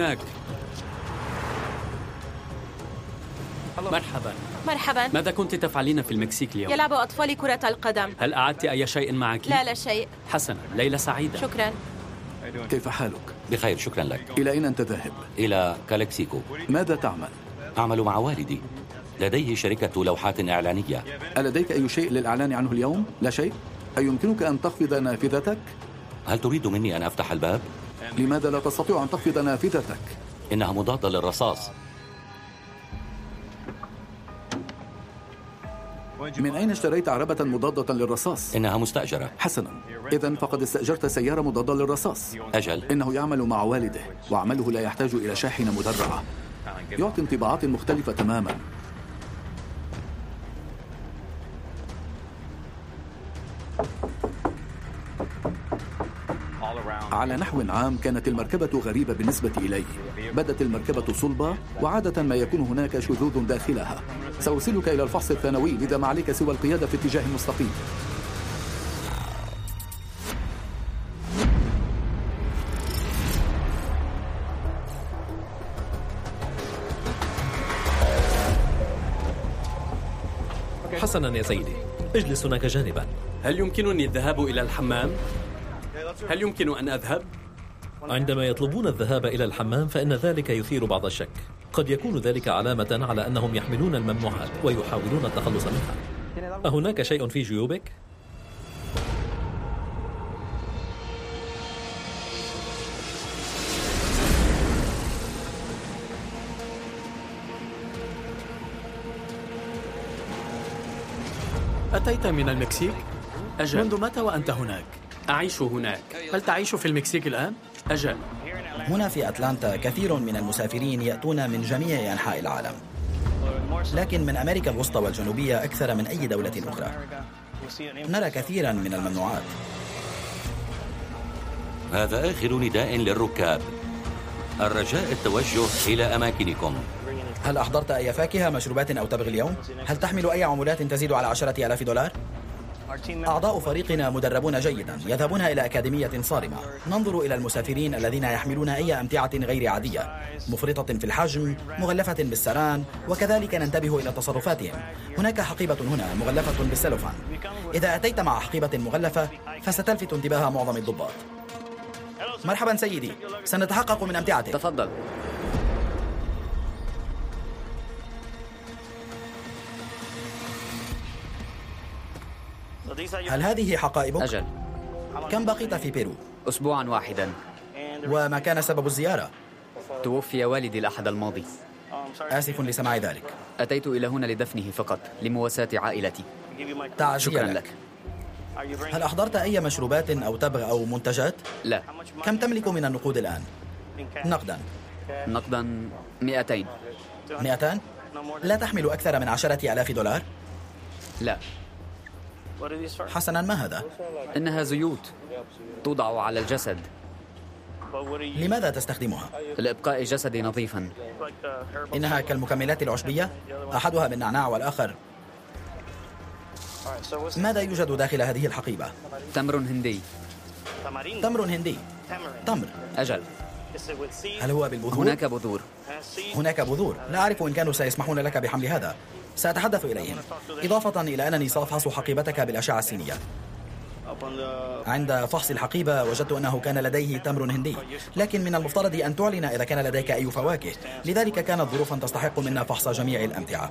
هناك مرحبا مرحبا ماذا كنت تفعلين في المكسيك اليوم؟ يلعب أطفالي كرة القدم هل أعدت أي شيء معك؟ لا لا شيء حسنا ليلة سعيدة شكرا كيف حالك؟ بخير شكرا لك إلى أين أنت ذاهب؟ إلى كالكسيكو ماذا تعمل؟ أعمل مع والدي لديه شركة لوحات إعلانية ألديك أي شيء للإعلان عنه اليوم؟ لا شيء؟ أيمكنك أن تخفض نافذتك؟ هل تريد مني أن أفتح الباب؟ لماذا لا تستطيع أن تخفض نافذتك؟ إنها مضادة للرصاص. من أين اشتريت عربة مضادة للرصاص؟ إنها مستأجرة. حسنا. إذا فقد استأجرت سيارة مضادة للرصاص. أجل. إنه يعمل مع والده وعمله لا يحتاج إلى شاحنة مدرعة. يعطي انطباعات مختلفة تماما. على نحو عام كانت المركبة غريبة بالنسبة إلي بدت المركبة صلبة وعادة ما يكون هناك شذوذ داخلها. سأرسلك إلى الفحص الثانوي لذا ما عليك سوى القيادة في اتجاه مستقيم. حسنا يا سيدي اجلس هناك جانبا هل يمكنني الذهاب إلى الحمام؟ هل يمكن أن أذهب؟ عندما يطلبون الذهاب إلى الحمام فإن ذلك يثير بعض الشك قد يكون ذلك علامة على أنهم يحملون الممنوعات ويحاولون التخلص منها أهناك شيء في جيوبك؟ أتيت من المكسيك؟ أجل منذ متى وأنت هناك؟ أعيش هناك. هل تعيش في المكسيك الآن؟ أجل. هنا في أتلانتا كثير من المسافرين يأتون من جميع أنحاء العالم. لكن من أمريكا الوسطى والجنوبية أكثر من أي دولة أخرى. نرى كثيرا من الممنوعات. هذا آخر نداء للركاب. الرجاء التوجه إلى أماكنكم. هل أحضرت أي فاكهة مشروبات أو تبغ اليوم؟ هل تحمل أي عملات تزيد على عشرة ألاف دولار؟ أعضاء فريقنا مدربون جيدا يذهبون إلى أكاديمية صارمة. ننظر إلى المسافرين الذين يحملون أي أمتعة غير عادية. مفرطة في الحجم مغلفة بالسران وكذلك ننتبه إلى تصرفاتهم. هناك حقيبة هنا مغلفة بالسلوفان إذا أتيت مع حقيبة مغلفة فستلفت انتباه معظم الضباط. مرحبا سيدي سنتحقق من أمتعتك. تفضل. هل هذه حقائبك؟ أجل كم بقيت في بيرو؟ أسبوعا واحدا وما كان سبب الزيارة؟ توفي والدي الأحد الماضي آسف لسماع ذلك أتيت إلى هنا لدفنه فقط لمواساة عائلتي تعزية شكرا لك. لك هل أحضرت أي مشروبات أو تبغ أو منتجات؟ لا كم تملك من النقود الآن؟ نقدا نقدا 200 200 لا تحمل أكثر من عشرة ألاف دولار؟ لا حسنا ما هذا؟ إنها زيوت توضع على الجسد. لماذا تستخدمها؟ لإبقاء جسدي نظيفا. إنها كالمكملات العشبية أحدها بالنعناع والآخر. ماذا يوجد داخل هذه الحقيبة؟ تمر هندي. تمر هندي. تمر. أجل. هل هو بالبذور؟ هناك بذور. هناك بذور. لا أعرف إن كانوا سيسمحون لك بحمل هذا. سأتحدث إليهم. إضافة إلى أنني سأفحص حقيبتك بالأشعة السينية. عند فحص الحقيبة وجدت أنه كان لديه تمر هندي. لكن من المفترض أن تعلن إذا كان لديك أي فواكه. لذلك كانت ظروفا تستحق منا فحص جميع الأمتعة.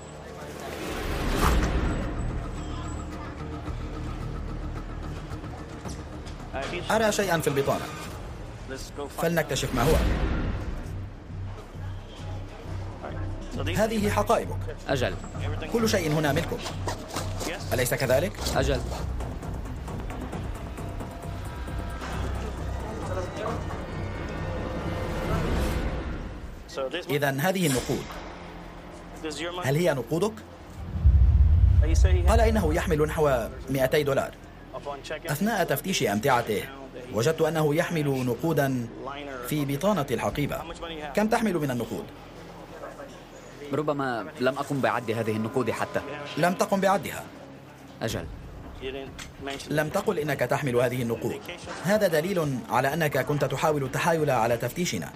أرى شيئا في البطانة. فلنكتشف ما هو. هذه حقائبك. أجل. كل شيء هنا ملكك. أليس كذلك؟ أجل. إذا هذه النقود. هل هي نقودك؟ قال إنه يحمل نحو 200 دولار. أثناء تفتيش أمتعته وجدت أنه يحمل نقودا في بطانة الحقيبة. كم تحمل من النقود؟ ربما لم أقم بعد هذه النقود حتى. لم تقم بعدها. أجل. لم تقل إنك تحمل هذه النقود. هذا دليل على أنك كنت تحاول التحايل على تفتيشنا.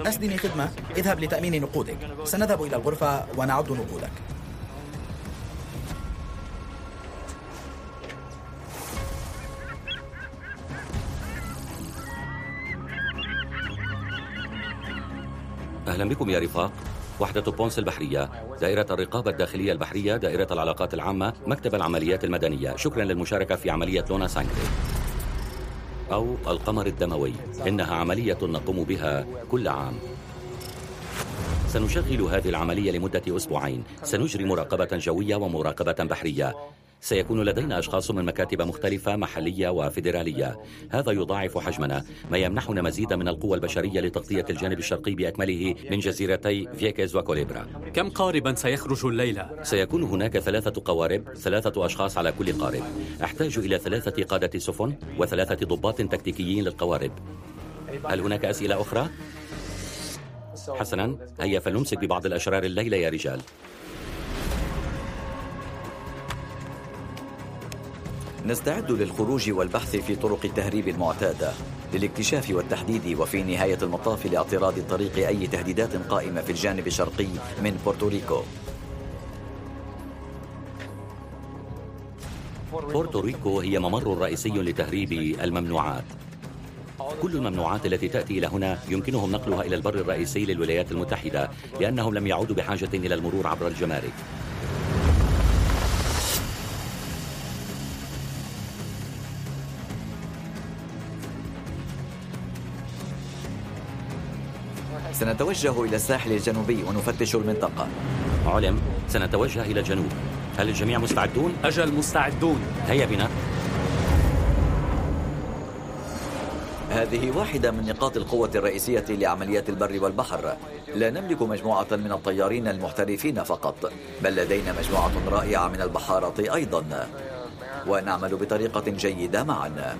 أسدني خدمة. اذهب لتأمين نقودك. سنذهب إلى الغرفة ونعد نقودك. أهلا بكم يا رفاق. وحدة بونس البحرية دائرة الرقابة الداخلية البحرية دائرة العلاقات العامة مكتب العمليات المدنية. شكرا للمشاركة في عملية لونا سانكري أو القمر الدموي إنها عملية نقوم بها كل عام. سنشغل هذه العملية لمدة أسبوعين. سنجري مراقبة جوية ومراقبة بحرية. سيكون لدينا أشخاص من مكاتب مختلفة محلية وفيدرالية. هذا يضاعف حجمنا. ما يمنحنا مزيدا من القوى البشرية لتغطية الجانب الشرقي بأكمله من جزيرتي فيكيز وكوليبرا. كم قاربا سيخرج الليلة؟ سيكون هناك ثلاثة قوارب ثلاثة أشخاص على كل قارب. أحتاج إلى ثلاثة قادة سفن وثلاثة ضباط تكتيكيين للقوارب. هل هناك أسئلة أخرى؟ حسنا. هيا فلنمسك ببعض الأشرار الليلة يا رجال. نستعد للخروج والبحث في طرق التهريب المعتادة للاكتشاف والتحديد وفي نهاية المطاف لاعتراض الطريق أي تهديدات قائمة في الجانب الشرقي من بورتوريكو. بورتوريكو هي ممر رئيسي لتهريب الممنوعات. كل الممنوعات التي تأتي إلى هنا يمكنهم نقلها إلى البر الرئيسي للولايات المتحدة لأنهم لم يعودوا بحاجة إلى المرور عبر الجمارك. سنتوجه إلى الساحل الجنوبي ونفتش المنطقة. علم سنتوجه إلى الجنوب. هل الجميع مستعدون؟ أجل مستعدون. هيا بنا. هذه واحدة من نقاط القوة الرئيسية لعمليات البر والبحر. لا نملك مجموعة من الطيارين المحترفين فقط بل لدينا مجموعة رائعة من البحارة أيضا. ونعمل بطريقة جيدة معا.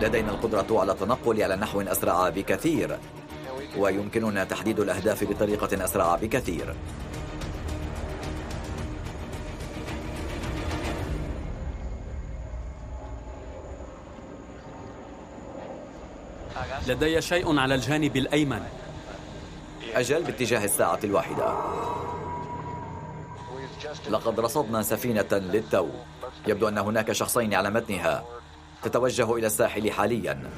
لدينا القدرة على التنقل على نحو أسرع بكثير. ويمكننا تحديد الأهداف بطريقة أسرع بكثير. لدي شيء على الجانب الأيمن. أجل باتجاه الساعة الواحدة. لقد رصدنا سفينة للتو. يبدو أن هناك شخصين على متنها. تتوجه إلى الساحل حالياً.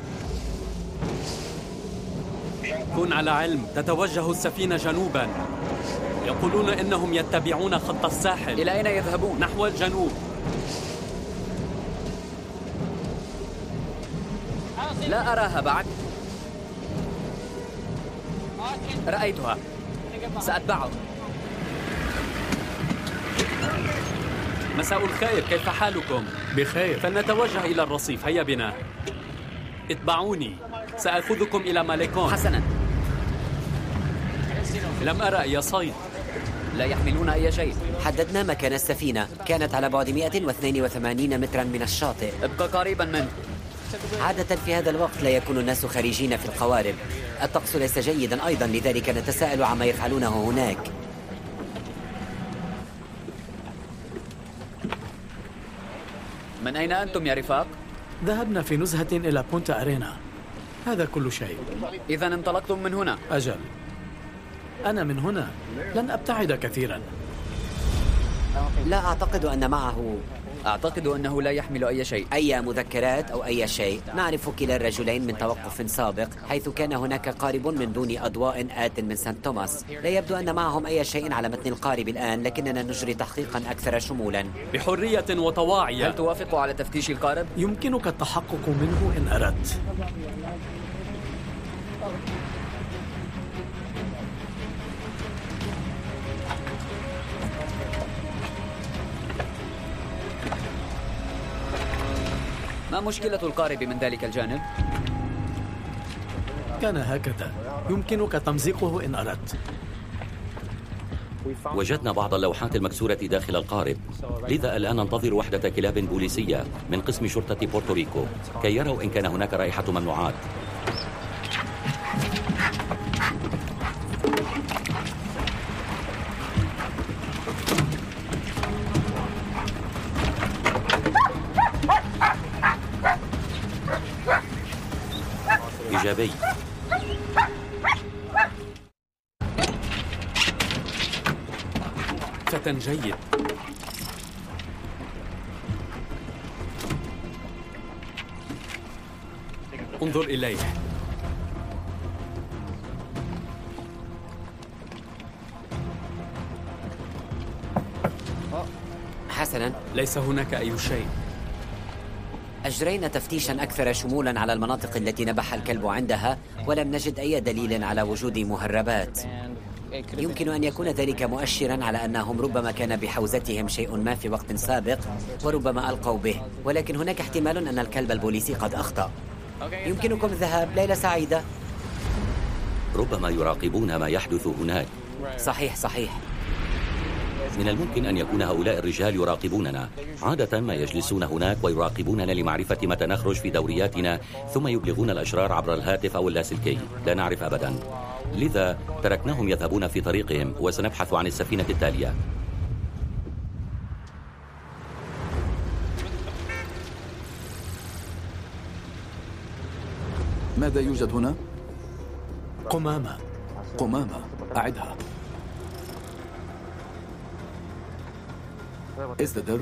كن على علم تتوجه السفينة جنوبا. يقولون إنهم يتبعون خط الساحل. إلى أين يذهبون؟ نحو الجنوب. لا أراها بعد. رأيتها. سأتبعه مساء الخير كيف حالكم؟ بخير. فلنتوجه إلى الرصيف. هيا بنا. اتبعوني. سأخذكم إلى ماليكون. حسنا. لم أرى أي صيد. لا يحملون أي شيء. حددنا مكان السفينة. كانت على بعد 182 مترا من الشاطئ. ابقى قريبا منه. عادة في هذا الوقت لا يكون الناس خارجين في القوارب. الطقس ليس جيدا أيضا لذلك نتساءل عما يفعلونه هناك. من أين أنتم يا رفاق؟ ذهبنا في نزهة إلى بونتا أرينا. هذا كل شيء. إذا انطلقتم من هنا. أجل. أنا من هنا. لن أبتعد كثيرا. لا أعتقد أن معه. أعتقد أنه لا يحمل أي شيء. أي مذكرات أو أي شيء. نعرف كلا الرجلين من توقف سابق حيث كان هناك قارب من دون أضواء آت من سانت توماس. لا يبدو أن معهم أي شيء على متن القارب الآن لكننا نجري تحقيقا أكثر شمولا. بحرية وطواعية هل توافق على تفتيش القارب؟ يمكنك التحقق منه إن أردت. ما مشكلة القارب من ذلك الجانب؟ كان هكذا. يمكنك تمزيقه إن أردت. وجدنا بعض اللوحات المكسورة داخل القارب. لذا الآن ننتظر وحدة كلاب بوليسية من قسم شرطة بورتوريكو. كي يروا إن كان هناك رائحة ممنوعات. الغبي فتى جيد. انظر إليه. حسنا. ليس هناك أي شيء. أجرينا تفتيشا أكثر شمولا على المناطق التي نبح الكلب عندها ولم نجد أي دليل على وجود مهربات. يمكن أن يكون ذلك مؤشرا على أنهم ربما كان بحوزتهم شيء ما في وقت سابق وربما ألقوا به. ولكن هناك احتمال أن الكلب البوليسي قد أخطأ. يمكنكم الذهاب ليلة سعيدة. ربما يراقبون ما يحدث هناك. صحيح صحيح. من الممكن أن يكون هؤلاء الرجال يراقبوننا. عادة ما يجلسون هناك ويراقبوننا لمعرفة متى نخرج في دورياتنا ثم يبلغون الأشرار عبر الهاتف أو اللاسلكي لا نعرف أبدا. لذا تركناهم يذهبون في طريقهم وسنبحث عن السفينة التالية. ماذا يوجد هنا؟ قمامة. قمامة. أعدها. ازددر.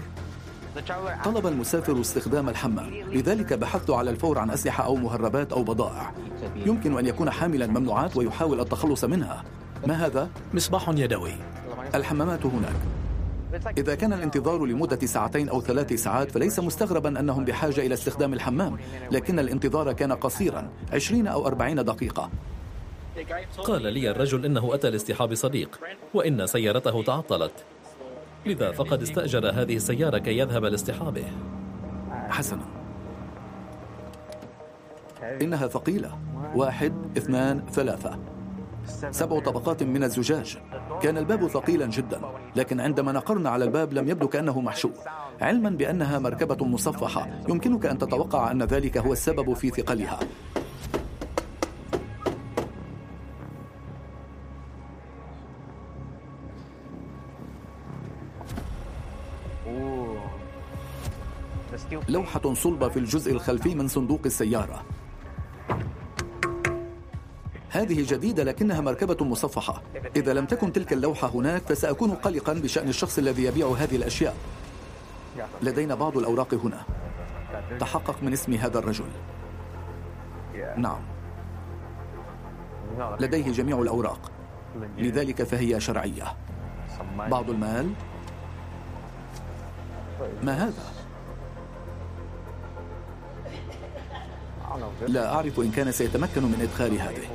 طلب المسافر استخدام الحمام. لذلك بحثت على الفور عن أسلحة أو مهربات أو بضائع. يمكن أن يكون حاملا ممنوعات ويحاول التخلص منها. ما هذا؟ مصباح يدوي. الحمامات هناك. إذا كان الانتظار لمدة ساعتين أو ثلاث ساعات فليس مستغربا أنهم بحاجة إلى استخدام الحمام لكن الانتظار كان قصيرا عشرين أو أربعين دقيقة. قال لي الرجل إنه أتى لاصطحاب صديق وإن سيارته تعطلت. لذا فقد استأجر هذه السيارة كي يذهب لاصطحابه حسنا. إنها ثقيلة. واحد اثنان ثلاثة. سبع طبقات من الزجاج. كان الباب ثقيلا جدا لكن عندما نقرنا على الباب لم يبدو كأنه محشو علما بأنها مركبة مصفحة. يمكنك أن تتوقع أن ذلك هو السبب في ثقلها. لوحة صلبة في الجزء الخلفي من صندوق السيارة. هذه جديدة لكنها مركبة مصفحة. إذا لم تكن تلك اللوحة هناك فسأكون قلقا بشأن الشخص الذي يبيع هذه الأشياء. لدينا بعض الأوراق هنا. تحقق من اسم هذا الرجل. نعم. لديه جميع الأوراق. لذلك فهي شرعية. بعض المال. ما هذا؟ لا أعرف إن كان سيتمكن من إدخال هذه.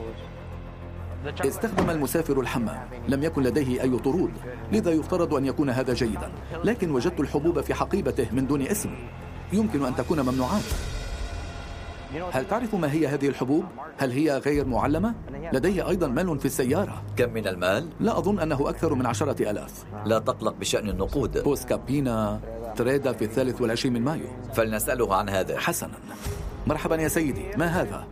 استخدم المسافر الحمام. لم يكن لديه أي طرود لذا يفترض أن يكون هذا جيدا. لكن وجدت الحبوب في حقيبته من دون اسم. يمكن أن تكون ممنوعات هل تعرف ما هي هذه الحبوب؟ هل هي غير معلمة؟ لديه أيضا مال في السيارة. كم من المال؟ لا أظن أنه أكثر من عشرة ألاف. لا تقلق بشأن النقود. بوسكابينا تريدا في الثالث والعشرين من مايو. فلنسأله عن هذا. حسنا. مرحبا يا سيدي ما هذا؟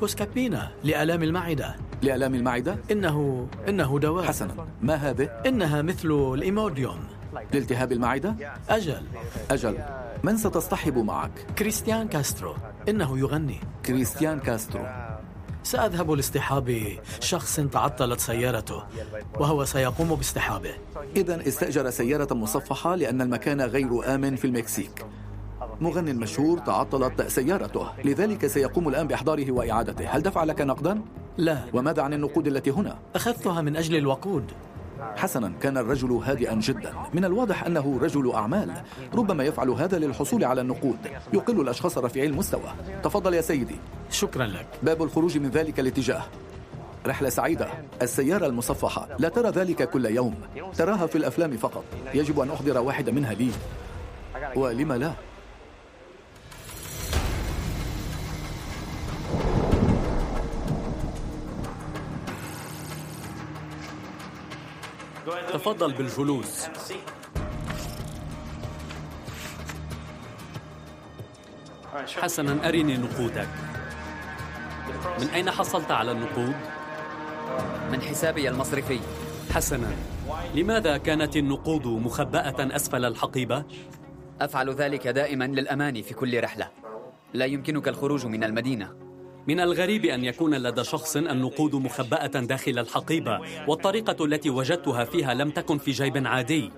بوسكابينا لآلام المعدة لآلام المعدة؟ إنه إنه دواء حسنا ما هذه؟ إنها مثل الإيموديوم لالتهاب المعدة؟ أجل أجل من ستصطحب معك؟ كريستيان كاسترو إنه يغني كريستيان كاسترو سأذهب لاصطحاب شخص تعطلت سيارته وهو سيقوم باصطحابه إذا استأجر سيارة مصفحة لأن المكان غير آمن في المكسيك مغني مشهور تعطلت سيارته. لذلك سيقوم الآن بإحضاره وإعادته. هل دفع لك نقدا؟ لا. وماذا عن النقود التي هنا؟ أخذتها من أجل الوقود. حسنا كان الرجل هادئا جدا. من الواضح أنه رجل أعمال. ربما يفعل هذا للحصول على النقود. يقل الأشخاص رفيعي المستوى. تفضل يا سيدي. شكرا لك. باب الخروج من ذلك الاتجاه رحلة سعيدة. السيارة المصفحة. لا ترى ذلك كل يوم. تراها في الأفلام فقط. يجب أن أحضر واحدة منها لي. ولم لا؟ تفضل بالجلوس. حسنا أرني نقودك. من أين حصلت على النقود؟ من حسابي المصرفي. حسنا لماذا كانت النقود مخبأة أسفل الحقيبة؟ أفعل ذلك دائما للأمان في كل رحلة. لا يمكنك الخروج من المدينة. من الغريب أن يكون لدى شخص النقود مخبأة داخل الحقيبة والطريقة التي وجدتها فيها لم تكن في جيب عادي.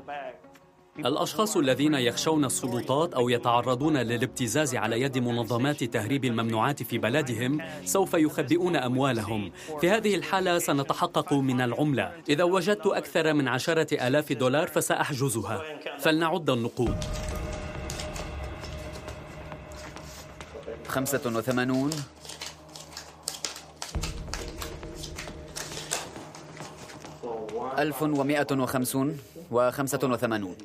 الأشخاص الذين يخشون السلطات أو يتعرضون للابتزاز على يد منظمات تهريب الممنوعات في بلدهم سوف يخبئون أموالهم. في هذه الحالة سنتحقق من العملة. إذا وجدت أكثر من عشرة آلاف دولار فسأحجزها. فلنعد النقود. خمسة وثمانون ألف ومائة وخمسون وخمسة وثمانون.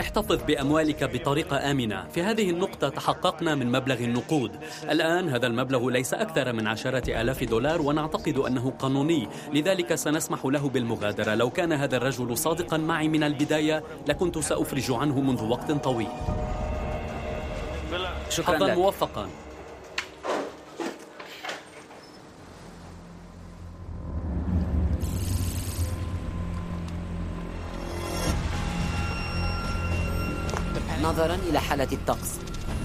احتفظ بأموالك بطريقة آمنة. في هذه النقطة تحققنا من مبلغ النقود. الآن هذا المبلغ ليس أكثر من عشرة آلاف دولار ونعتقد أنه قانوني. لذلك سنسمح له بالمغادرة. لو كان هذا الرجل صادقا معي من البداية لكنت سأفرج عنه منذ وقت طويل. شكرا حظا موفقا. نظرا إلى حالة الطقس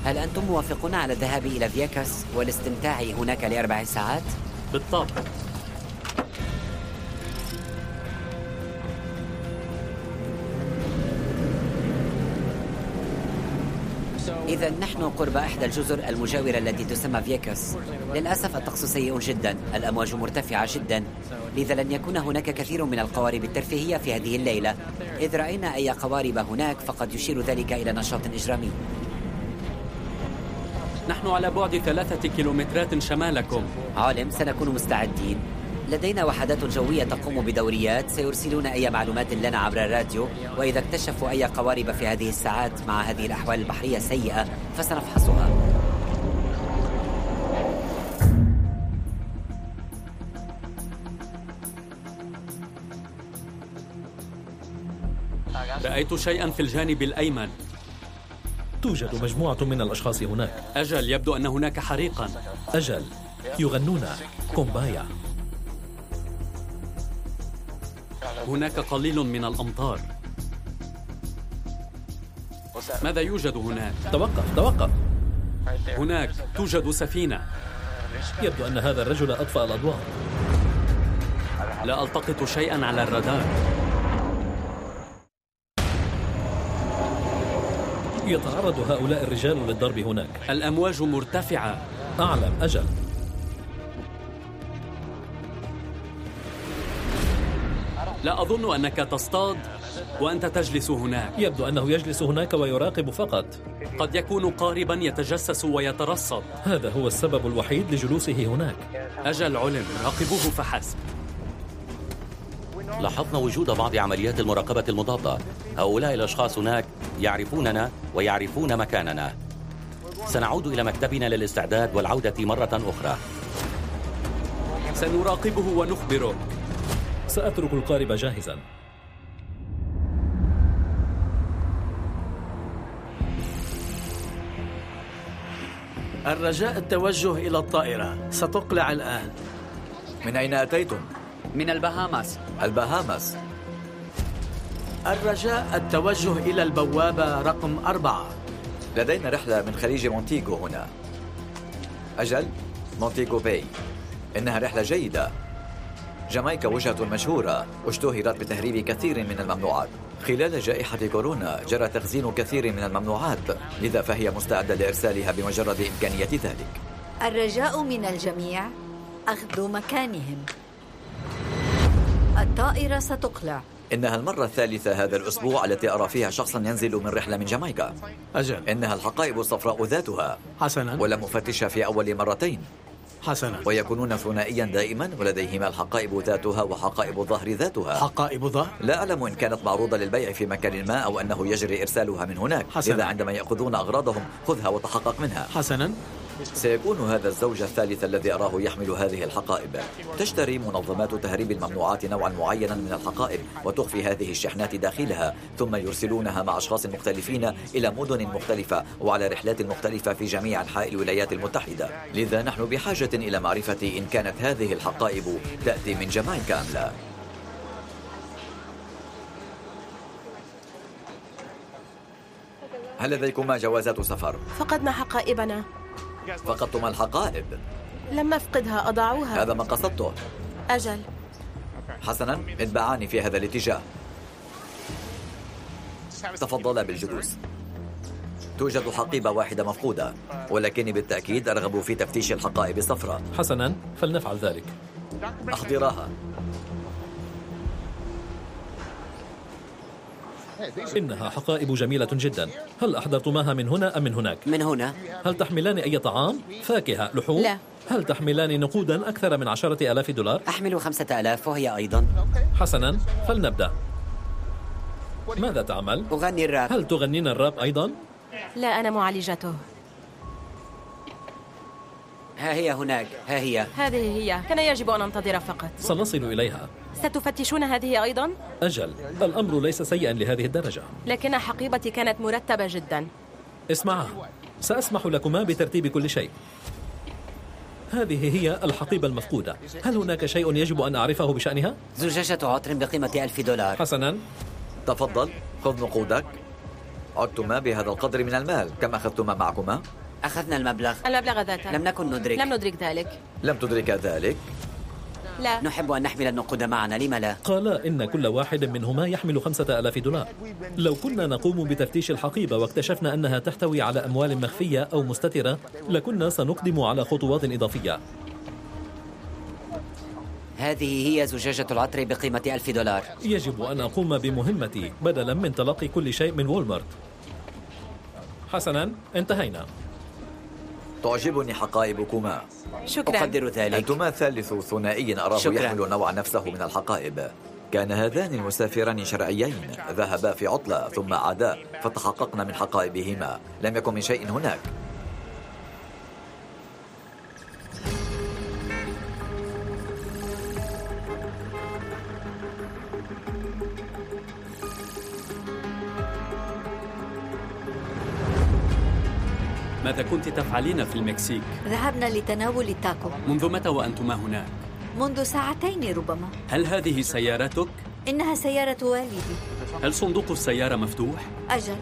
هل أنتم موافقون على الذهاب إلى فياكاس والاستمتاع هناك لأربع ساعات؟ بالطبع إذا نحن قرب إحدى الجزر المجاورة التي تسمى فياكاس للأسف الطقس سيء جدا. الأمواج مرتفعة جدا. لذا لن يكون هناك كثير من القوارب الترفيهية في هذه الليلة. إذ رأينا أي قوارب هناك فقد يشير ذلك إلى نشاط إجرامي. نحن على بعد ثلاثة كيلومترات شمالكم. عالم سنكون مستعدين. لدينا وحدات جوية تقوم بدوريات سيرسلون أي معلومات لنا عبر الراديو وإذا اكتشفوا أي قوارب في هذه الساعات مع هذه الأحوال البحرية السيئة فسنفحصها. رأيت شيئا في الجانب الأيمن. توجد مجموعة من الأشخاص هناك. أجل يبدو أن هناك حريقا. أجل يغنون كومبايا. هناك قليل من الأمطار. ماذا يوجد هناك؟ توقف توقف. هناك توجد سفينة. يبدو أن هذا الرجل أطفأ الأضواء. لا ألتقط شيئا على الرادار. يتعرض هؤلاء الرجال للضرب هناك. الأمواج مرتفعة. أعلم أجل. لا أظن أنك تصطاد وأنت تجلس هناك. يبدو أنه يجلس هناك ويراقب فقط. قد يكون قاربا يتجسس ويترصد. هذا هو السبب الوحيد لجلوسه هناك. أجل علم راقبوه فحسب. لاحظنا وجود بعض عمليات المراقبة المضادة. هؤلاء الأشخاص هناك يعرفوننا ويعرفون مكاننا. سنعود إلى مكتبنا للاستعداد والعودة مرة أخرى. سنراقبه ونخبرك سأترك القارب جاهزا. الرجاء التوجه إلى الطائرة. ستقلع الآن. من أين أتيتم؟ من البهاماس. البهامس الرجاء التوجه إلى البوابة رقم أربعة. لدينا رحلة من خليج مونتيغو هنا. أجل مونتيغو باي. إنها رحلة جيدة. جامايكا وجهة مشهورة اشتهرت بتهريب كثير من الممنوعات. خلال جائحة كورونا جرى تخزين كثير من الممنوعات لذا فهي مستعدة لإرسالها بمجرد إمكانية ذلك. الرجاء من الجميع أخذ مكانهم. الطائرة ستقلع. إنها المرة الثالثة هذا الأسبوع التي أرى فيها شخصا ينزل من رحلة من جامايكا. أجل. إنها الحقائب الصفراء ذاتها. حسنا. ولم أفتشها في أول مرتين. حسنا. ويكونون ثنائيا دائما ولديهما الحقائب ذاتها وحقائب الظهر ذاتها. حقائب ظهر لا أعلم إن كانت معروضة للبيع في مكان ما أو أنه يجري إرسالها من هناك. حسنا. إذا عندما يأخذون أغراضهم خذها وتحقق منها. حسنا. سيكون هذا الزوج الثالث الذي أراه يحمل هذه الحقائب. تشتري منظمات تهريب الممنوعات نوعا معينا من الحقائب وتخفي هذه الشحنات داخلها ثم يرسلونها مع أشخاص مختلفين إلى مدن مختلفة وعلى رحلات مختلفة في جميع أنحاء الولايات المتحدة. لذا نحن بحاجة إلى معرفة إن كانت هذه الحقائب تأتي من جامايكا أم لا. هل لديكما جوازات سفر؟ فقدنا حقائبنا. فقدتما الحقائب. لم أفقدها أضاعوها هذا ما قصدته. أجل. حسنا اتبعاني في هذا الاتجاه. تفضلا بالجلوس. توجد حقيبة واحدة مفقودة ولكني بالتأكيد أرغب في تفتيش الحقائب الصفراء. حسنا فلنفعل ذلك. أحضراها. إنها حقائب جميلة جدا هل أحضرتماها من هنا أم من هناك؟ من هنا هل تحملان أي طعام؟ فاكهة؟ لحوم؟ لا. هل تحملان نقودا أكثر من عشرة آلاف دولار؟ أحمل خمسة ألاف وهي أيضا حسنا فلنبدأ ماذا تعمل؟ أغني الراب هل تغنين الراب أيضا؟ لا أنا معالجته ها هي هناك ها هي. هذه هي. كان يجب أن أنتظر فقط. سنصل إليها. ستفتشون هذه أيضا؟ أجل. الأمر ليس سيئا لهذه الدرجة. لكن حقيبتي كانت مرتبة جدا. اسمعا. سأسمح لكما بترتيب كل شيء. هذه هي الحقيبة المفقودة. هل هناك شيء يجب أن أعرفه بشأنها؟ زجاجة عطر بقيمة ألف دولار. حسنا. تفضل. خذ نقودك. عدتما بهذا القدر من المال. كم أخذتما معكما؟ أخذنا المبلغ. المبلغ ذاته لم نكن ندرك. لم ندرك ذلك. لم تدرك ذلك؟ لا. نحب أن نحمل النقود معنا لم لا؟ قالا إن كل واحد منهما يحمل خمسة ألاف دولار. لو كنا نقوم بتفتيش الحقيبة واكتشفنا أنها تحتوي على أموال مخفية أو مستترة لكنا سنقدم على خطوات إضافية. هذه هي زجاجة العطر بقيمة ألف دولار. يجب أن أقوم بمهمتي بدلا من تلقي كل شيء من وولمارت. حسنا انتهينا. تعجبني حقائبكما. شكرا. أقدر ذلك. أنتما ثالث ثنائي أراه شكراً. يحمل نوع نفسه من الحقائب. كان هذان المسافران شرعيين. ذهبا في عطلة ثم عادا فتحققنا من حقائبهما. لم يكن من شيء هناك. ماذا كنت تفعلين في المكسيك؟ ذهبنا لتناول التاكو منذ متى وأنتما هناك؟ منذ ساعتين ربما هل هذه سيارتك؟ إنها سيارة والدي هل صندوق السيارة مفتوح؟ أجل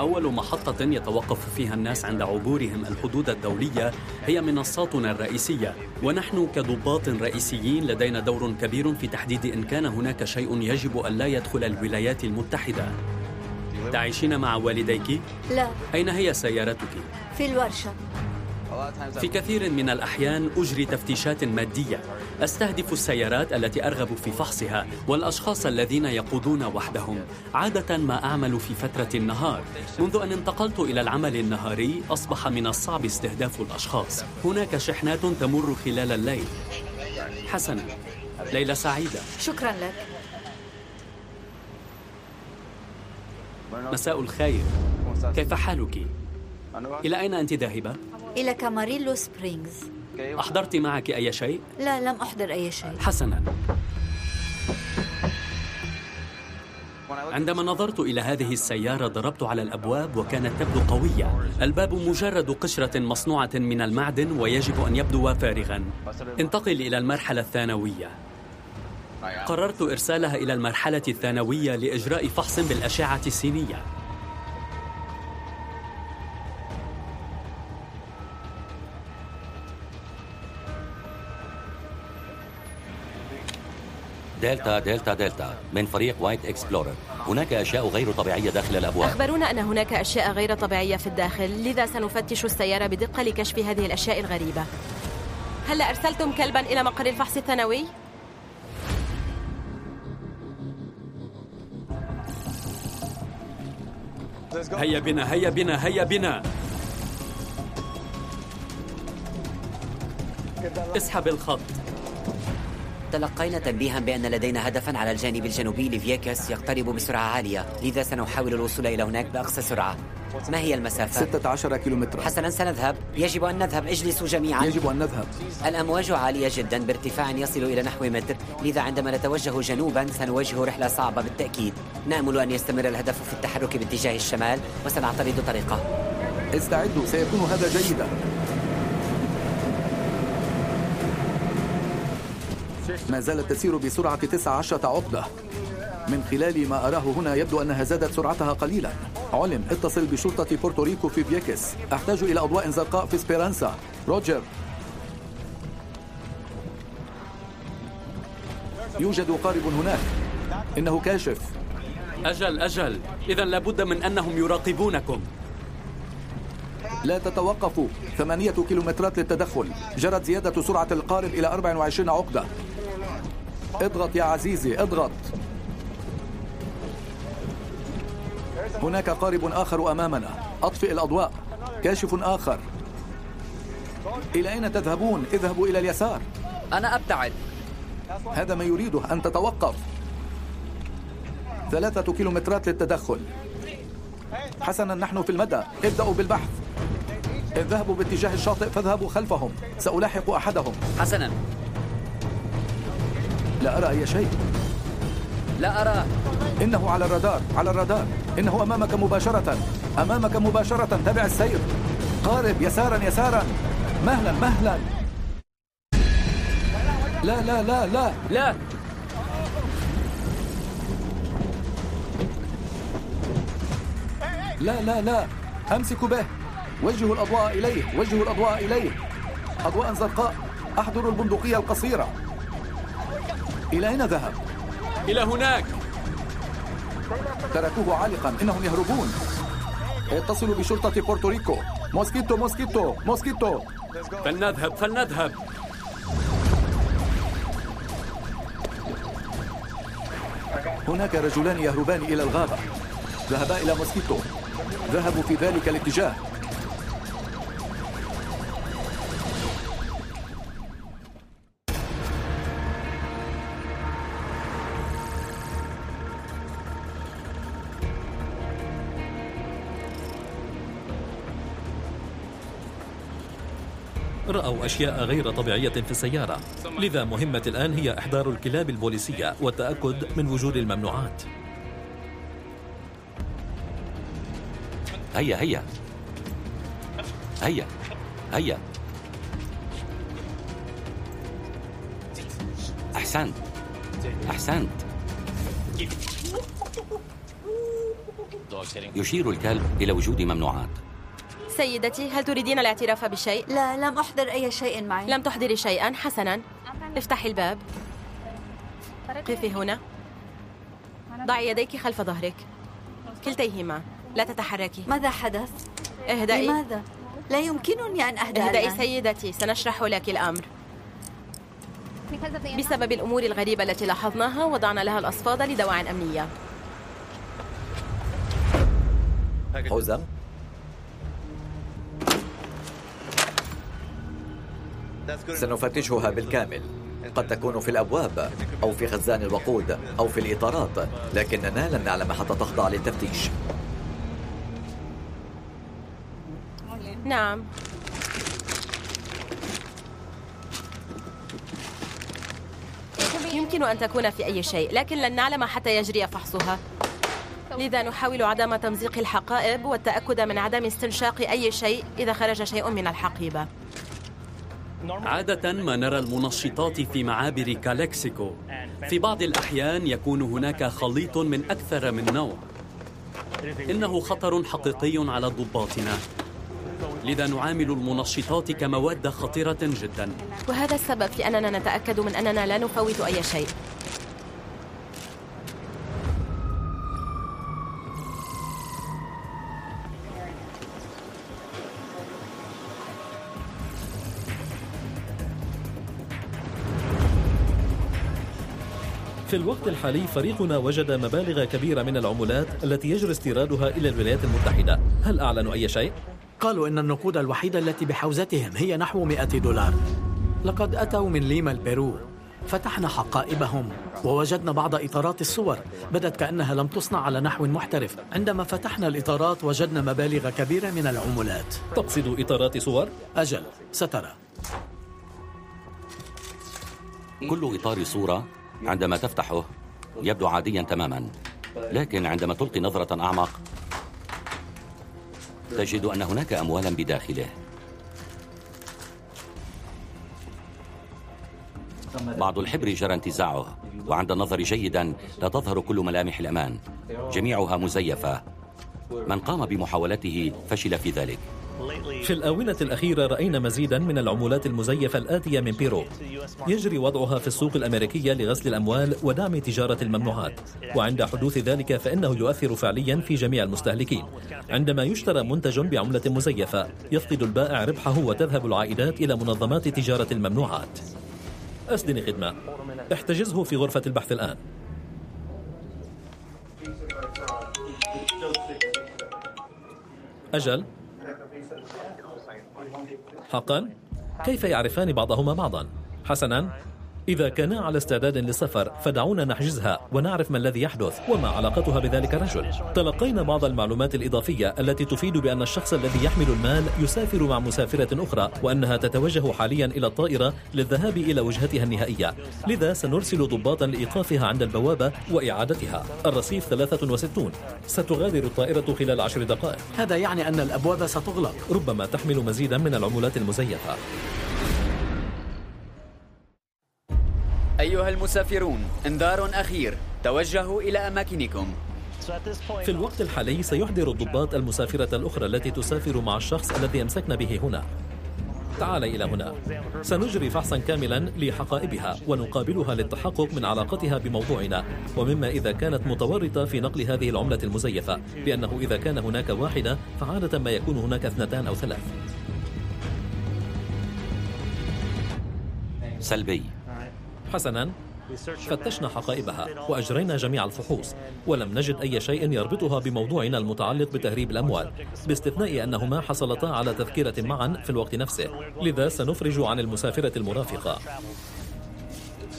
أول محطة يتوقف فيها الناس عند عبورهم الحدود الدولية هي منصاتنا الرئيسية ونحن كضباط رئيسيين لدينا دور كبير في تحديد إن كان هناك شيء يجب أن لا يدخل الولايات المتحدة تعيشين مع والديك؟ لا. أين هي سيارتك؟ في الورشة. في كثير من الأحيان أجري تفتيشات مادية. أستهدف السيارات التي أرغب في فحصها والأشخاص الذين يقودون وحدهم. عادة ما أعمل في فترة النهار. منذ أن انتقلت إلى العمل النهاري أصبح من الصعب استهداف الأشخاص. هناك شحنات تمر خلال الليل. حسنا ليلة سعيدة. شكرا لك. مساء الخير. كيف حالك؟ إلى أين أنت ذاهبة؟ إلى كاماريلو سبرينغز أحضرت معك أي شيء؟ لا لم أحضر أي شيء. حسنا. عندما نظرت إلى هذه السيارة ضربت على الأبواب وكانت تبدو قوية. الباب مجرد قشرة مصنوعة من المعدن ويجب أن يبدو فارغا. انتقل إلى المرحلة الثانوية. قررت إرسالها إلى المرحلة الثانوية لإجراء فحص بالأشعة السينية. دلتا دلتا دلتا. من فريق white Explorer. هناك أشياء غير طبيعية داخل الأبواب. أخبرونا أن هناك أشياء غير طبيعية في الداخل. لذا سنفتش السيارة بدقة لكشف هذه الأشياء الغريبة. هل أرسلتم كلبا إلى مقر الفحص الثانوي؟ هيا بنا هيا بنا هيا بنا. اسحب الخط. تلقينا تنبيها بأن لدينا هدفا على الجانب الجنوبي لفيكس يقترب بسرعة عالية لذا سنحاول الوصول إلى هناك بأقصى سرعة. ما هي المسافة؟ 16 كيلومترا. حسنا سنذهب. يجب أن نذهب اجلسوا جميعا. يجب أن نذهب. الأمواج عالية جدا بارتفاع يصل إلى نحو متر. لذا عندما نتوجه جنوبا سنواجه رحلة صعبة بالتأكيد. نأمل أن يستمر الهدف في التحرك باتجاه الشمال وسنعترض طريقه. استعدوا سيكون هذا جيدا. ما زالت تسير بسرعة 19 عقدة. من خلال ما أراه هنا يبدو أنها زادت سرعتها قليلا. علم اتصل بشرطة بورتوريكو في فيكس أحتاج إلى أضواء زرقاء في سبيرانسا. روجر. يوجد قارب هناك. إنه كاشف. أجل أجل. إذا لابد من أنهم يراقبونكم. لا تتوقفوا ثمانية كيلومترات للتدخل. جرت زيادة سرعة القارب إلى 24 عقدة. اضغط يا عزيزي اضغط. هناك قارب آخر أمامنا. أطفئ الأضواء. كاشف آخر. إلى أين تذهبون؟ اذهبوا إلى اليسار. أنا أبتعد. هذا ما يريده أن تتوقف. ثلاثة كيلومترات للتدخل. حسنا نحن في المدى. ابدأوا بالبحث. إن ذهبوا باتجاه الشاطئ فاذهبوا خلفهم. سألاحق أحدهم. حسنا. لا أرى أي شيء. لا أراه إنه على الرادار على الرادار. إنه أمامك مباشرة. أمامك مباشرة. تابع السير. قارب. يسارا يسارا. مهلا مهلا. لا لا لا لا. لا. لا لا لا. أمسكوا به. وجهوا الأضواء إليه. وجهوا الأضواء إليه. أضواء زرقاء. أحضروا البندقية القصيرة. إلى أين ذهب؟ إلى هناك. تركوه عالقا إنهم يهربون. اتصلوا بشرطة بورتوريكو موسكيتو موسكيتو موسكيتو. فلنذهب فلنذهب. هناك رجلان يهربان إلى الغابة. ذهبا إلى موسكيتو. ذهبوا في ذلك الاتجاه. رأوا أشياء غير طبيعية في السيارة. لذا مهمة الآن هي إحضار الكلاب البوليسية والتأكد من وجود الممنوعات. هيا هيا. هيا هيا. أحسنت. أحسنت. يشير الكلب إلى وجود ممنوعات. سيدتي هل تريدين الاعتراف بشيء؟ لا لم أحضر أي شيء معي. لم تحضري شيئا حسنا. افتحي الباب. قفي هنا؟ ضعي يديك خلف ظهرك. كلتيهما. لا تتحركي. ماذا حدث؟ اهدئي. لماذا؟ لا يمكنني أن أهدأ اهدئي الآن. سيدتي سنشرح لك الأمر. بسبب الأمور الغريبة التي لاحظناها وضعنا لها الأصفاد لدواعٍ أمنية. حوزة. سنفتشها بالكامل. قد تكون في الأبواب أو في خزان الوقود أو في الإطارات لكننا لن نعلم حتى تخضع للتفتيش. نعم. يمكن أن تكون في أي شيء لكن لن نعلم حتى يجري فحصها. لذا نحاول عدم تمزيق الحقائب والتأكد من عدم استنشاق أي شيء إذا خرج شيء من الحقيبة. عادة ما نرى المنشطات في معابر كالكسيكو. في بعض الأحيان يكون هناك خليط من أكثر من نوع. إنه خطر حقيقي على ضباطنا. لذا نعامل المنشطات كمواد خطيرة جدا. وهذا السبب في أننا نتأكد من أننا لا نفوت أي شيء. في الوقت الحالي فريقنا وجد مبالغ كبيرة من العملات التي يجري استيرادها إلى الولايات المتحدة. هل أعلنوا أي شيء؟ قالوا إن النقود الوحيدة التي بحوزتهم هي نحو 100 دولار. لقد أتوا من ليما البيرو. فتحنا حقائبهم. ووجدنا بعض إطارات الصور. بدت كأنها لم تصنع على نحو محترف. عندما فتحنا الإطارات وجدنا مبالغ كبيرة من العملات. تقصد إطارات صور؟ أجل سترى. كل إطار صورة عندما تفتحه يبدو عاديا تماما. لكن عندما تلقي نظرة أعمق تجد أن هناك أموالا بداخله. بعض الحبر جرى انتزاعه وعند النظر جيدا لا تظهر كل ملامح الأمان. جميعها مزيفة. من قام بمحاولته فشل في ذلك. في الآونة الأخيرة رأينا مزيدا من العمولات المزيفة الآتية من بيرو. يجري وضعها في السوق الأمريكية لغسل الأموال ودعم تجارة الممنوعات. وعند حدوث ذلك فإنه يؤثر فعليا في جميع المستهلكين. عندما يشترى منتج بعملة مزيفة يفقد البائع ربحه وتذهب العائدات إلى منظمات تجارة الممنوعات. أسدني خدمة. احتجزه في غرفة البحث الآن. أجل. حقا؟ كيف يعرفان بعضهما بعضا؟ حسنا؟ إذا كانا على استعداد للسفر فدعونا نحجزها ونعرف ما الذي يحدث وما علاقتها بذلك الرجل. تلقينا بعض المعلومات الإضافية التي تفيد بأن الشخص الذي يحمل المال يسافر مع مسافرة أخرى وأنها تتوجه حاليا إلى الطائرة للذهاب إلى وجهتها النهائية. لذا سنرسل ضباطا لإيقافها عند البوابة وإعادتها. الرصيف 63 ستغادر الطائرة خلال عشر دقائق. هذا يعني أن الأبواب ستغلق. ربما تحمل مزيدا من العملات المزيفة. أيها المسافرون انذار أخير. توجهوا إلى أماكنكم. في الوقت الحالي سيحضر الضباط المسافرة الأخرى التي تسافر مع الشخص الذي أمسكنا به هنا. تعال إلى هنا. سنجري فحصا كاملا لحقائبها ونقابلها للتحقق من علاقتها بموضوعنا. ومما إذا كانت متورطة في نقل هذه العملة المزيفة لأنه إذا كان هناك واحدة فعادة ما يكون هناك اثنتان أو ثلاث. سلبي. حسنا. فتشنا حقائبها وأجرينا جميع الفحوص ولم نجد أي شيء يربطها بموضوعنا المتعلق بتهريب الأموال باستثناء أنهما حصلتا على تذكرة معا في الوقت نفسه. لذا سنفرج عن المسافرة المرافقة.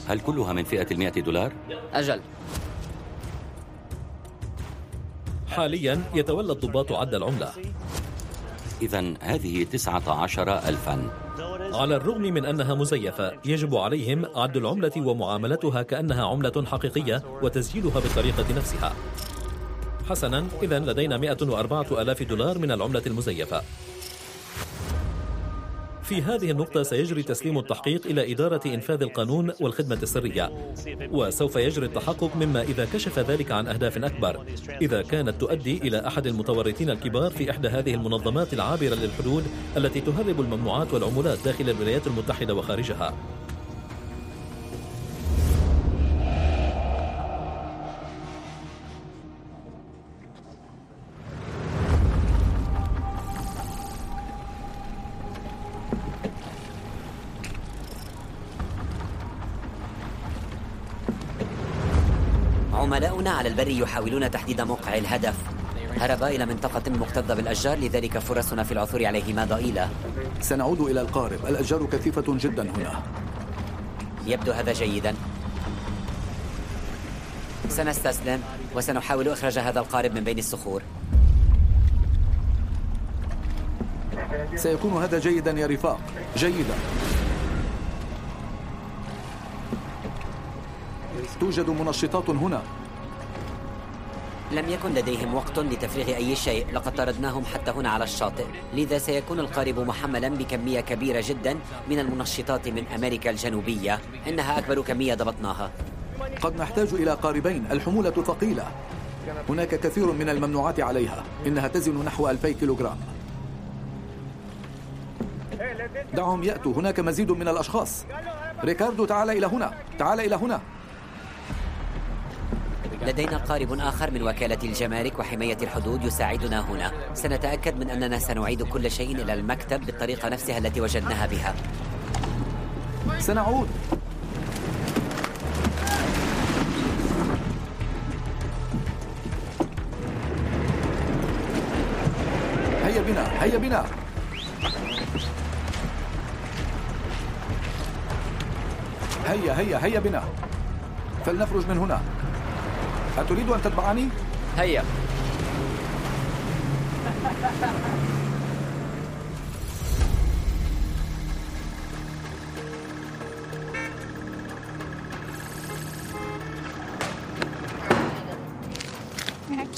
هل كلها من فئة المئة دولار؟ أجل. حاليا يتولى الضباط عد العملة. إذا هذه تسعة عشر ألفا. على الرغم من أنها مزيفة يجب عليهم عد العملة ومعاملتها كأنها عملة حقيقية وتسجيلها بالطريقة نفسها. حسنا إذا لدينا 104 ألاف دولار من العملة المزيفة. في هذه النقطة سيجري تسليم التحقيق إلى إدارة إنفاذ القانون والخدمة السرية. وسوف يجري التحقق مما إذا كشف ذلك عن أهداف أكبر. إذا كانت تؤدي إلى أحد المتورطين الكبار في إحدى هذه المنظمات العابرة للحدود التي تهرب الممنوعات والعمولات داخل الولايات المتحدة وخارجها. عملاؤنا على البر يحاولون تحديد موقع الهدف. هرب إلى منطقة مكتظة بالأشجار لذلك فرصنا في العثور عليهما ضئيلة. سنعود إلى القارب. الأشجار كثيفة جدا هنا. يبدو هذا جيدا. سنستسلم وسنحاول إخراج هذا القارب من بين الصخور. سيكون هذا جيدا يا رفاق. جيدا. توجد منشطات هنا. لم يكن لديهم وقت لتفريغ أي شيء. لقد طردناهم حتى هنا على الشاطئ. لذا سيكون القارب محملا بكمية كبيرة جدا من المنشطات من أمريكا الجنوبية. إنها أكبر كمية ضبطناها. قد نحتاج إلى قاربين. الحمولة ثقيلة. هناك كثير من الممنوعات عليها. إنها تزن نحو 2000 كيلوغرام. دعهم يأتوا. هناك مزيد من الأشخاص. ريكاردو تعال إلى هنا. تعال إلى هنا. لدينا قارب آخر من وكالة الجمارك وحماية الحدود يساعدنا هنا. سنتأكد من أننا سنعيد كل شيء إلى المكتب بالطريقة نفسها التي وجدناها بها. سنعود. هيا بنا هيا بنا. هيا هيا هيا بنا. فلنخرج من هنا. أتريد أن تتبعني؟ هيا.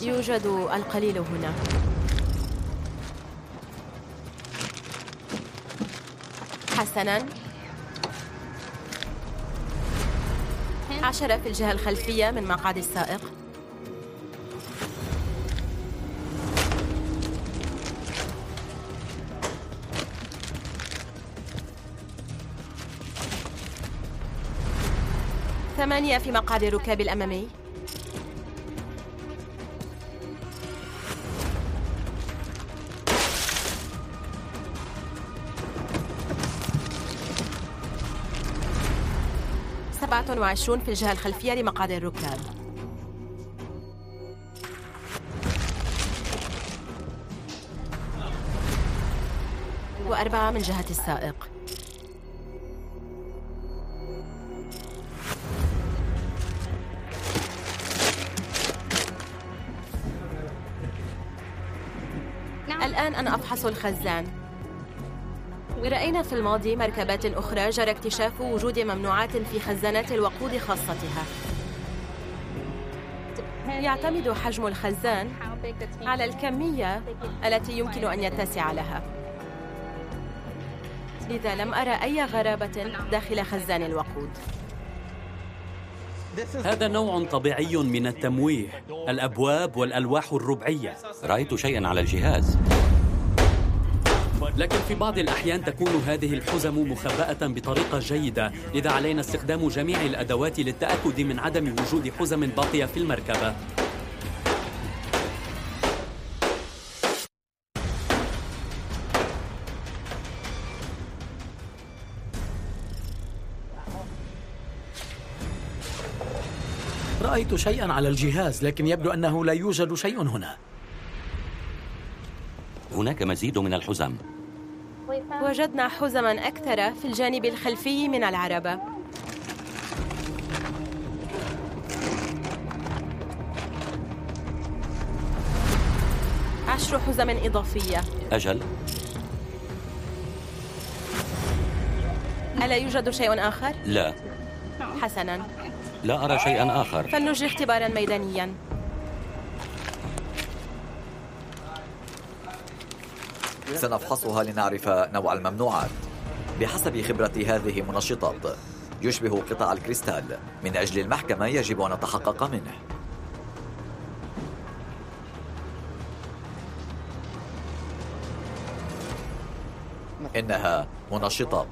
يوجد القليل هنا. حسنا. عشرة في الجهة الخلفية من مقعد السائق. ثمانية في مقعد الركاب الأمامي. سبعة وعشرون في الجهة الخلفية لمقعد الركاب. وأربعة من جهة السائق. الآن أنا أفحص الخزان. رأينا في الماضي مركبات أخرى جرى اكتشاف وجود ممنوعات في خزانات الوقود خاصتها. يعتمد حجم الخزان على الكمية التي يمكن أن يتسع لها. لذا لم أرى أي غرابة داخل خزان الوقود. هذا نوع طبيعي من التمويه الأبواب والألواح الربعية. رأيت شيئا على الجهاز. لكن في بعض الأحيان تكون هذه الحزم مخبأة بطريقة جيدة لذا علينا استخدام جميع الأدوات للتأكد من عدم وجود حزم باقية في المركبة رأيت شيئا على الجهاز لكن يبدو أنه لا يوجد شيء هنا. هناك مزيد من الحزم. وجدنا حزما أكثر في الجانب الخلفي من العربة عشر حزم إضافية. أجل. ألا يوجد شيء آخر؟ لا. حسناً. لا أرى شيئا آخر. فلنجري اختبارا ميدانيا. سنفحصها لنعرف نوع الممنوعات. بحسب خبرة هذه منشطات يشبه قطع الكريستال. من أجل المحكمة يجب أن نتحقق منه. إنها منشطات.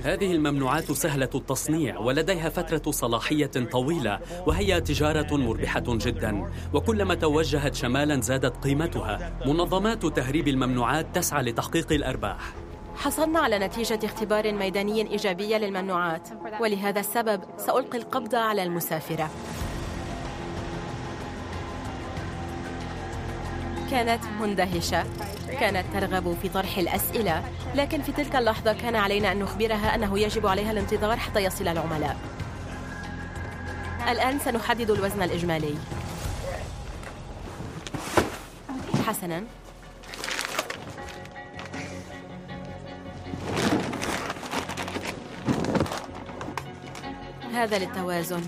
هذه الممنوعات سهلة التصنيع ولديها فترة صلاحية طويلة وهي تجارة مربحة جدا. وكلما توجهت شمالا زادت قيمتها. منظمات تهريب الممنوعات تسعى لتحقيق الأرباح. حصلنا على نتيجة اختبار ميداني إيجابية للممنوعات. ولهذا السبب سألقي القبض على المسافرة. كانت مندهشة. كانت ترغب في طرح الأسئلة. لكن في تلك اللحظة كان علينا أن نخبرها أنه يجب عليها الانتظار حتى يصل العملاء. الآن سنحدد الوزن الإجمالي. حسناً. هذا للتوازن.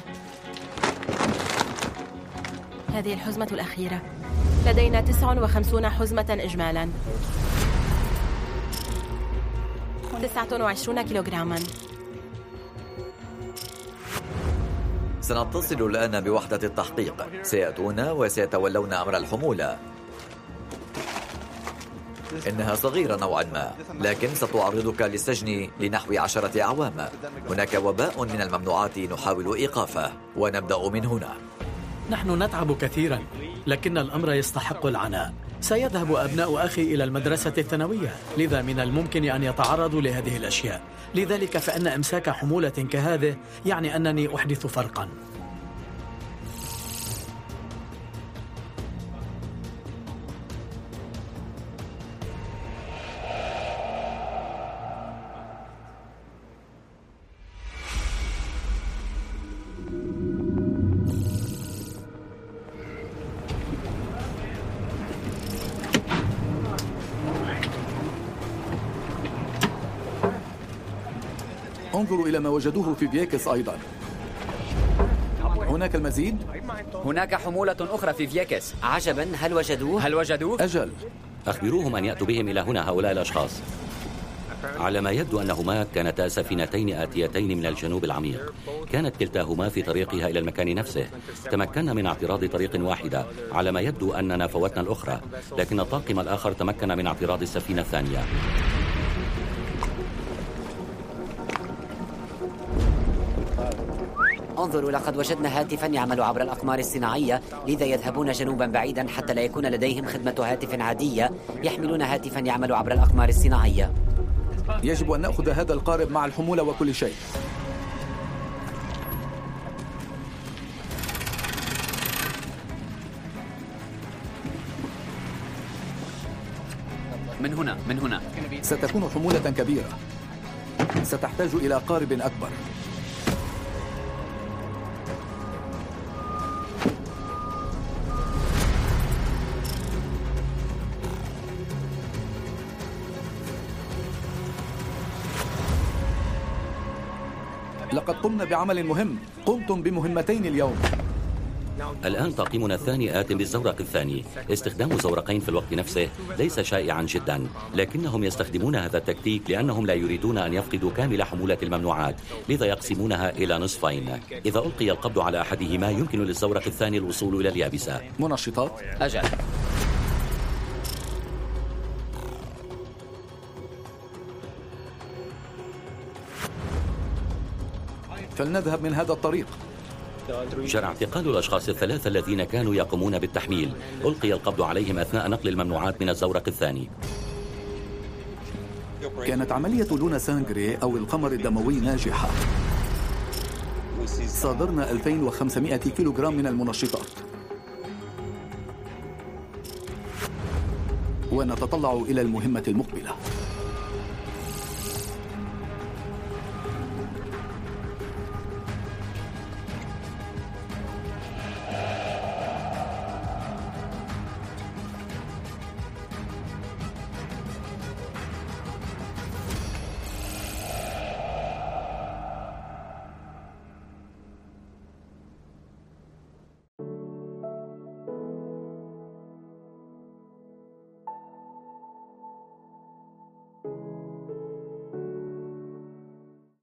هذه الحزمة الأخيرة. لدينا 59 حزمة إجمالاً. 29 كيلوغراما. سنتصل الآن بوحدة التحقيق. سيأتون وسيتولون أمر الحمولة. إنها صغيرة نوعا ما لكن ستعرضك للسجن لنحو عشرة أعوام. هناك وباء من الممنوعات نحاول إيقافه ونبدأ من هنا. نحن نتعب كثيرا. لكن الأمر يستحق العناء. سيذهب أبناء أخي إلى المدرسة الثانوية. لذا من الممكن أن يتعرضوا لهذه الأشياء. لذلك فإن إمساك حمولة كهذه يعني أنني أحدث فرقاً. إلى ما وجدوه في فييكس أيضا. هناك المزيد؟ هناك حمولة أخرى في فييكس. عجبا هل وجدوه؟ هل وجدوه؟ أجل. أخبروهم أن يأتوا بهم إلى هنا هؤلاء الأشخاص. على ما يبدو أنهما كانتا سفينتين آتيتين من الجنوب العميق. كانت كلتاهما في طريقها إلى المكان نفسه. تمكنا من اعتراض طريق واحدة. على ما يبدو أننا فوتنا الأخرى. لكن الطاقم الآخر تمكن من اعتراض السفينة الثانية. انظروا لقد وجدنا هاتفا يعمل عبر الأقمار الصناعية لذا يذهبون جنوبا بعيدا حتى لا يكون لديهم خدمة هاتف عادية يحملون هاتفا يعمل عبر الأقمار الصناعية. يجب أن نأخذ هذا القارب مع الحمولة وكل شيء. من هنا من هنا. ستكون حمولة كبيرة. ستحتاج إلى قارب أكبر. لقد قمنا بعمل مهم. قمتم بمهمتين اليوم. الآن طاقمنا الثاني آت بالزورق الثاني. استخدام زورقين في الوقت نفسه ليس شائعا جدا لكنهم يستخدمون هذا التكتيك لأنهم لا يريدون أن يفقدوا كامل حمولة الممنوعات لذا يقسمونها إلى نصفين. إذا ألقي القبض على أحدهما يمكن للزورق الثاني الوصول إلى اليابسة. منشطات. أجل. فلنذهب من هذا الطريق. جرى اعتقال الأشخاص الثلاثة الذين كانوا يقومون بالتحميل. ألقي القبض عليهم أثناء نقل الممنوعات من الزورق الثاني. كانت عملية لونا سانجري أو القمر الدموي ناجحة. صادرنا 2500 كيلوغرام من المنشطات. ونتطلع إلى المهمة المقبلة.